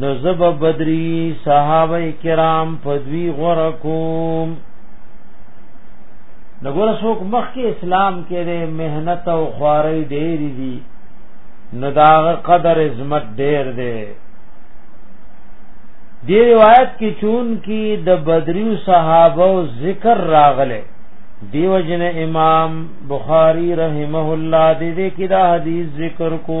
نو زب بدری صحابه کرام پدوی غرکوم نګور سوک مخ کې اسلام کې د مهنت او خواري ډېر دي نو دا قدر عظمت ډېر دی دی روایت کې چون کې د بدریو صحابه او ذکر راغله دیو جن امام بخاری رحمه الله دې دې کې دا حدیث ذکر کو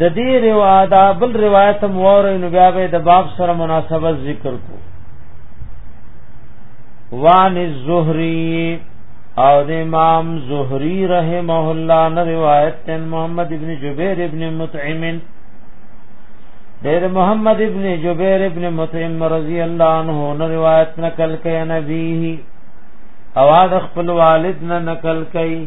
د دې روایت بل روایت هم وره نو بیا به د باب سره مناسبت ذکر کو وان الزهري او د امام زهري رحمه الله نه روایت تن محمد ابن جبیر ابن مطعم دیر محمد ابن جبیر ابن مطعم رضی الله عنه نه روایت نقل کړي نبی او د خپل والد نه نقل کړي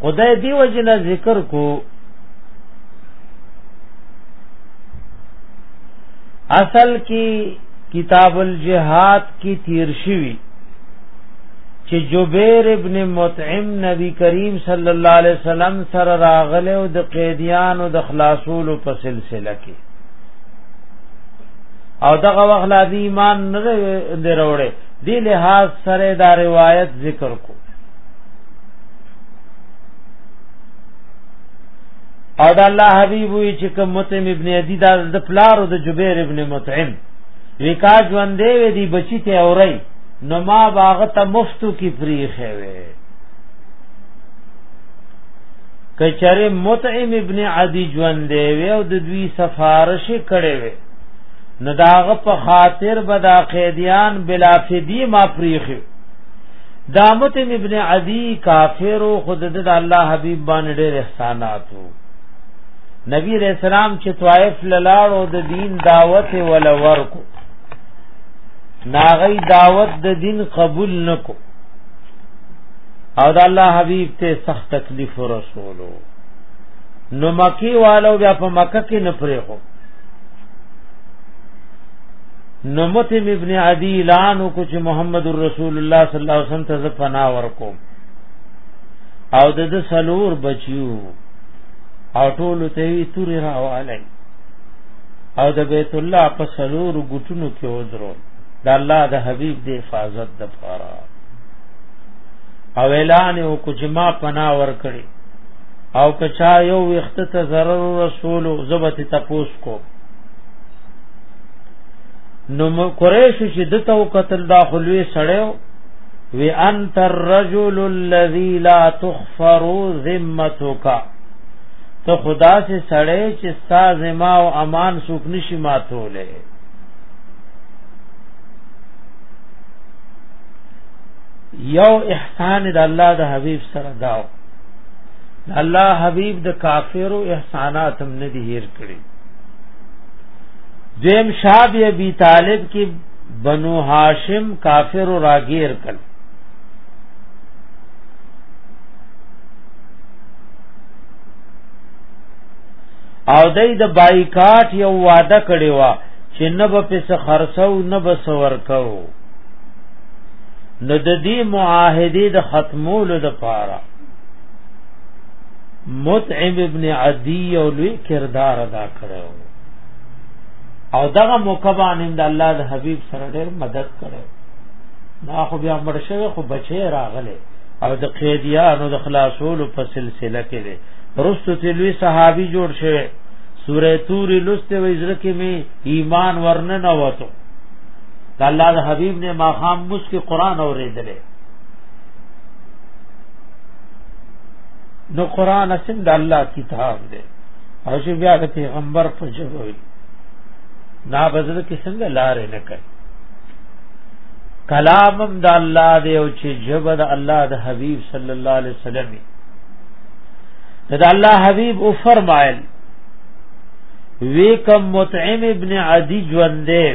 خدای دی وجنه ذکر کو اصل کی کتاب الجهاد کی تیر شوی چې جبیر ابن مطعم نبی کریم صلی الله علیه وسلم سره راغله او د قیدیانو د خلاصولو په سلسله کې او دغه وخت لا دی ایمان نه دی وروړي دی له سره دا روایت ذکر او دا الله حبیب وی چې کوم متعم ابن عدی دا د پلار او د جبیر ابن متعم وکا ژوند دی دی بچی ته اوري نو ما باغ ته مفتو کی پریخه وی کچره متعم ابن عدی ژوند دی وی او د دوی سفارش کړي وی نو داغه په خاطر بدا قیدیان بلا فدی ما پریخه دامت ابن عدی کافر او خود د الله حبیب باندې ډېر احسانات وو نبی رسول سلام چې طائف للاړو د دین دعوت ول ورکو ناغی دعوت د دین قبول نکو او د الله حبیب ته سخت تکلیف ورسولو نو مکی والو بیا په مکه کې نه پرې خو نو متم ابن عدی اعلان کو چې محمد رسول الله صلی الله علیه وسلم ته پنا ورکو او د د سلور بچیو او ټول ته وی تور راواله او د بیت الله په سلور ګټونو کې وځرو د الله د حبیب د حفاظت د پاره او اعلان او کجما پنا ور کړی او کچا یو وخت ته ضرر رسول زبت تپوس کو نو قریش چې د تو قتل دا خلوی سړیو وی انت الرجل الذي لا تخفر ذمتك ته خدا سے سړی چې ستا زما او امان سوک نشي ماتوله یو احسان د الله د حبیب سره داو الله حبیب د کافرو احسانات هم نه دي هیر کړی دیم شاب ابی طالب کی بنو هاشم کافر و راگیر کل او دای د بایکاټ یو وعده کړی و چې نه به پس خرڅو نه به سور کو نو د دې معاهده د ختمولو د پاره متعب ابن عدی او لوی کردار ادا کړو او دغه موقع باندې د الله د حبيب سره ډېر مدد کړو نا خو بیا مړ شوی خو بچی راغله او د قیدیانو د خلاصولو په سلسله کې دی رستو تلوی صحابي جوړ شوی سوره تور لسته وې ځکه می ایمان ورنه نه وته الله د حبیب نه ما خام مس کې قران اورېدلې نو قران اسم د الله کتاب دی او چې بیا د پیغمبر په جوړوي نا بزر کې څنګه لارې نه کوي کلامم د الله دی او چې جبد الله د حبیب صلی الله علیه وسلم دا الله حبیب او فرمایل وی کم مطعم ابن عدی ژوند دی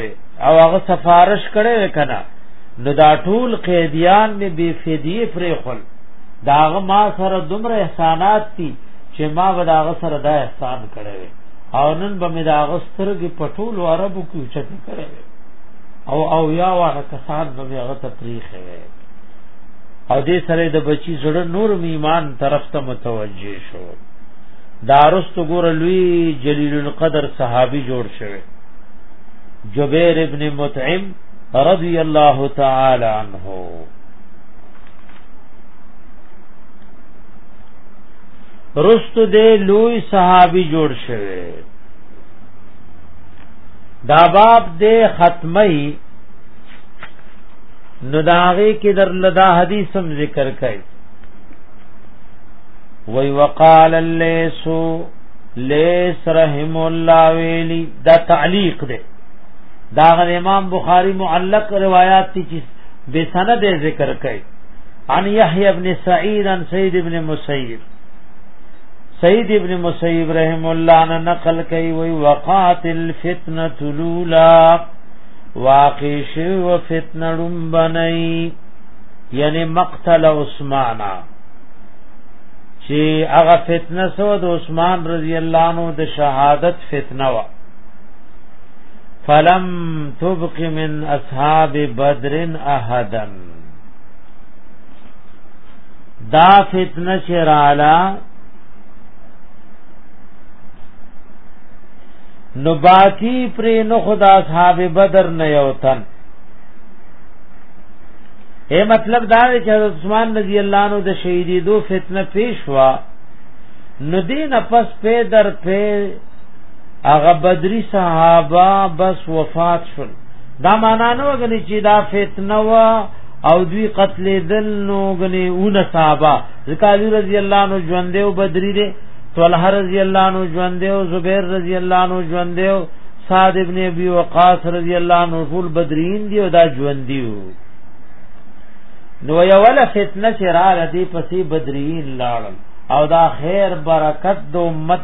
او هغه سفارش کړي وکنا نو دا ټول قیدیان می بی فدیه پرې خل داغه ما سره دومره احسانات دي چې ما به دا غسر دا احسان کړی او نن به مې دا غستر کې پټول عربو کې چت کړی او او یا واه کسان به مې هغه تفریخ وي او دې سره د بچی زړه نور ایمان طرف ته متوجه شو دارست ګور لوی جلیل القدر صحابي جوړ شوی جبیر ابن متعم رضی الله تعالی عنہ رست دې لوی صحابي جوړ شوی دا باب دې ختمي نو داغه کې در لدا حدیث هم ذکر کړي وی وقال لیسو لیس رحم الله ویلی دا تعلیق ده دا غ امام بخاری معلق روایات تی چې بسند ذکر کړي عن يحيى بن سعيد عن سيد بن مسيب سيد بن مسيب رحم الله نه نقل کوي وي وقات الفتنه الاولى واقع شو فتنه لمبني یعنی مقتل عثمان چې هغه فتنه سو د عثمان رضی الله عنه د شهادت فتنه وا فلم تبق من اصحاب بدر احدن دا فتنه چرالا نو باقی پر نو خدا اصحاب بدر نه یوتن اے مطلب دا دی چې حضرت عثمان رضی الله عنه د شهیدی دو فتنه پیش وا نو دین پس پی در پی هغه بدری صحابه بس وفات شول دا معنا نه وګني چې دا فتنه وا او دوی قتل دل نو غني اون صحابه ذکر علی رضی الله عنه ژوند او بدری دي طلحه رضی الله عنه ژوند او زبیر رضی الله عنه ژوند او سعد ابن ابي وقاص رضی الله عنه ټول بدرین دي او دا ژوند دي نو یو ولا فتنه چې را لدی پسې بدرین لاړل او دا خیر برکت د امت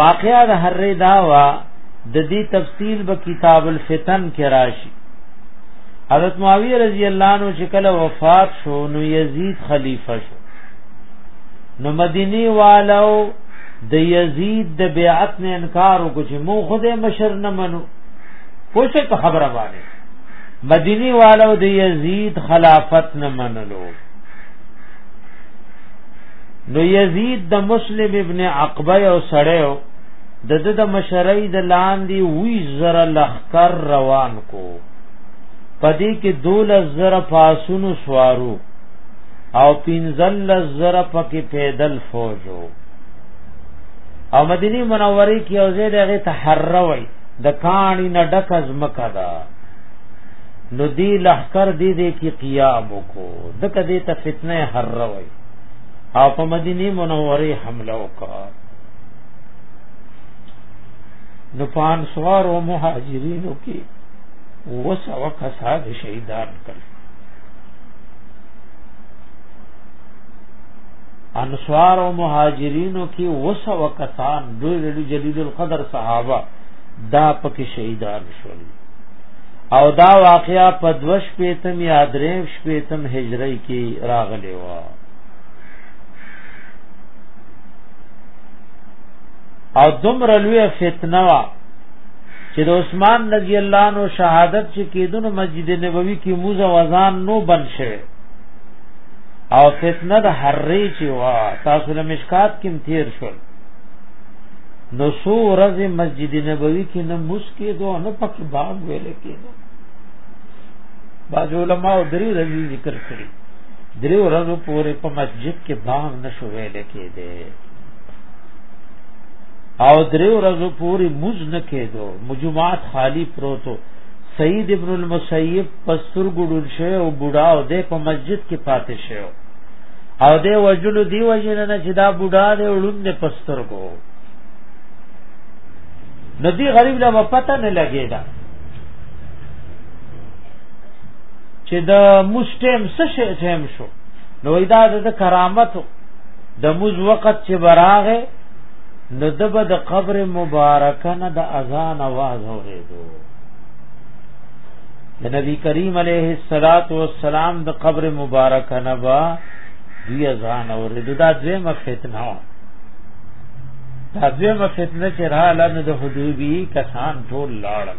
واقعا د هر داوا د دې تفصیل به کتاب الفتن کې راشي حضرت معاویه رضی الله عنه چې کله وفات شو نو یزید خلیفہ شو نو مدینی والو د یزید د بیعت نه انکار وکړ چې مو خوده مشر نه منو پوښه په خبره باندې مدینی والو د یزید خلافت نه منلو نو یزید د مسلم ابن عقبه او سړیو د د د مشرۍ د لاندې وی زره لخر روان کو پدې کې دول زره فاسونو سوارو او پینزل زره پکې پیدل فوجو او مدینی منورې کې او زید هغه تحروي د کانی نه ډک از مکه دا نو دی لخر دی دې کې قیام کو دکې ته فتنه حروي او په مدینه منوره حمله وکړه نو پان سوار او مهاجرینو کې وسو کسان شهیدان کړ انصار او مهاجرینو کې وسو کسان دوی لري جلیل القدر صحابه دا پکې شهیدان شول او دا واقعیا په دوش پیتم یادرې شپیتم هجری کی راغلی و او دمر لوی فتنه وا چې د عثمان رضی الله عنه شهادت چې کیدونو مسجد نبوي کې موزه وزان نو بن شوه او فتنه د حری چې وا تاسو له مشکات کې تیر شول نو سو ورځ مسجد نبوي کې نه مسکې دوه نه پکې باب ویل کېدو بعض علماء درې ورځې ذکر کړي درې ورځې پورې په مسجد کې بام نشو ویل کېده او درې ورځې پورې موز نه کېدو مجمعات خالی پروتو سید ابن المسیب پستر ګډون شه او بوډا او د په مسجد کې پاتې شه او د وجلو دی وجنه نه چې دا بوډا د وړوند پستر کو ندی غریب لا پته نه لګیدا چې د مسټم څه شي هم شو نو دا د کرامت د موز وخت چې براغه نو دبه د قبر مبارکه نه د اذان आवाज اورېدو د نبی کریم علیه الصلاۃ والسلام د قبر مبارکه نه با دی اذان اورېدو دا ځمه فتنه و دا ځمه فتنه چې رااله د حدوبی کسان ټول لاړل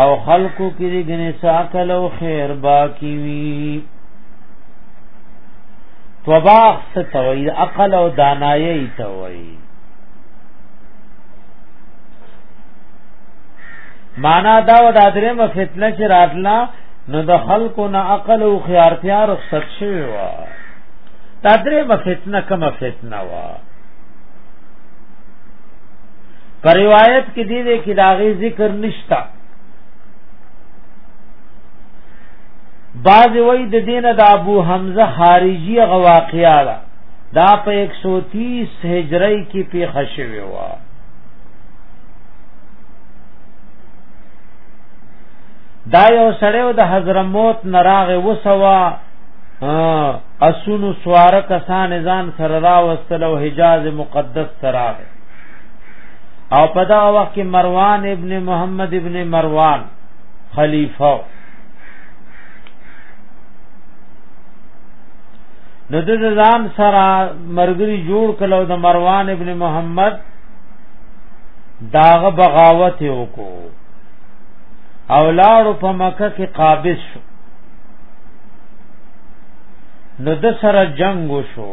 او خلقو کې دې غنې ساکل او خیر باقی وی توباخ ستوي عقل او دانایي توي معنا دا و دا درې مفتنه چې راتلا نو د خلکو نه عقل او خيارتیا رخصت شوی و دا درې مفتنه کومه فتنه و پر روایت کې دی دی کې داغه ذکر نشتا بعض وی د دینه د ابو حمزه خارجی غواقیا دا, دا په 130 هجری کې پیښه شوی و دا یو سړیو د حضرموت نراغ وسوا اسونو سوار کسان ځان سره راوستلو حجاز مقدس سراغ او په دا وخت کې مروان ابن محمد ابن مروان خلیفہ نو د ځان سره مرګري جوړ کلو د مروان ابن محمد داغه بغاوت وکړو او لاړو په مکه کې قابض شو نو د سره جنگ وشو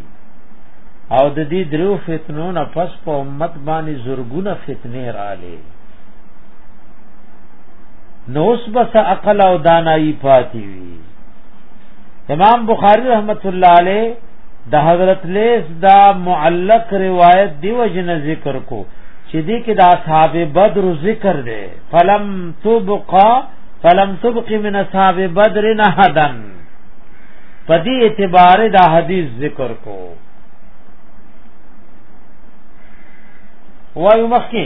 او د دې درو فتنو نه پس په امت باندې زورګونه فتنې رااله نو اوس بس عقل او دانایی پاتې وي امام بخاری رحمت الله علیه د حضرت لیس دا معلق روایت دی وجن ذکر کو چې دې کې د اصحاب بدر ذکر دی فلم تبقى فلم تبقي من اصحاب بدر نهدن په دې اعتبار دا حدیث ذکر کو وایو مخکې